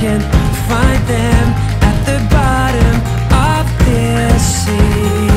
can find them at the bottom of this sea.